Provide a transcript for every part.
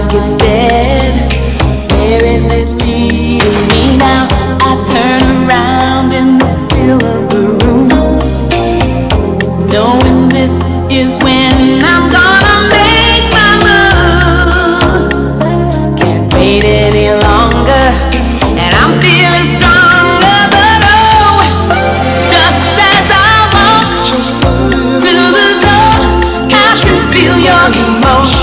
like it's dead. Where is it leading me now? I turn around in the still of the room, knowing this is when I'm gonna make my move. Can't wait any longer, and I'm feeling stronger. But oh, just as I walk to the door, I feel your emotion.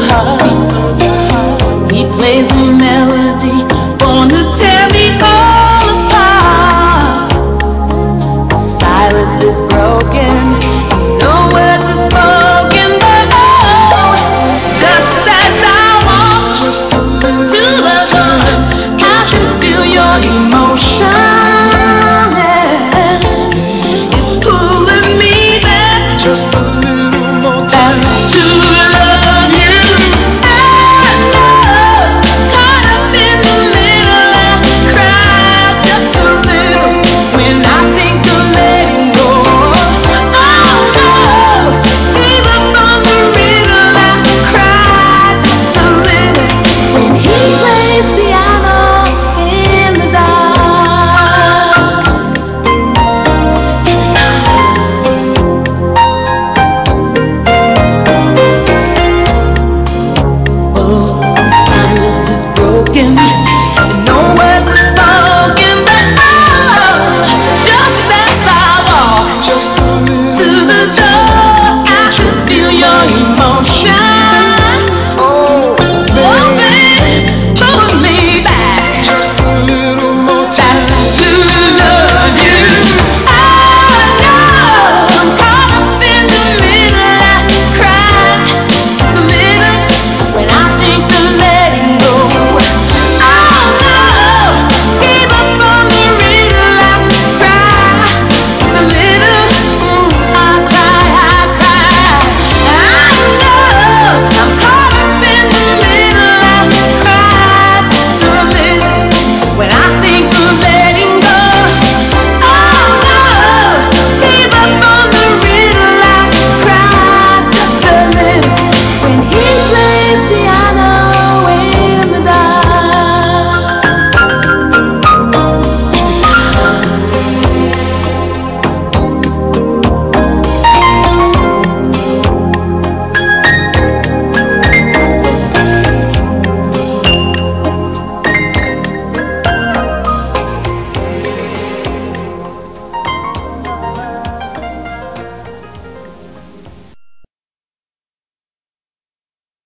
heart.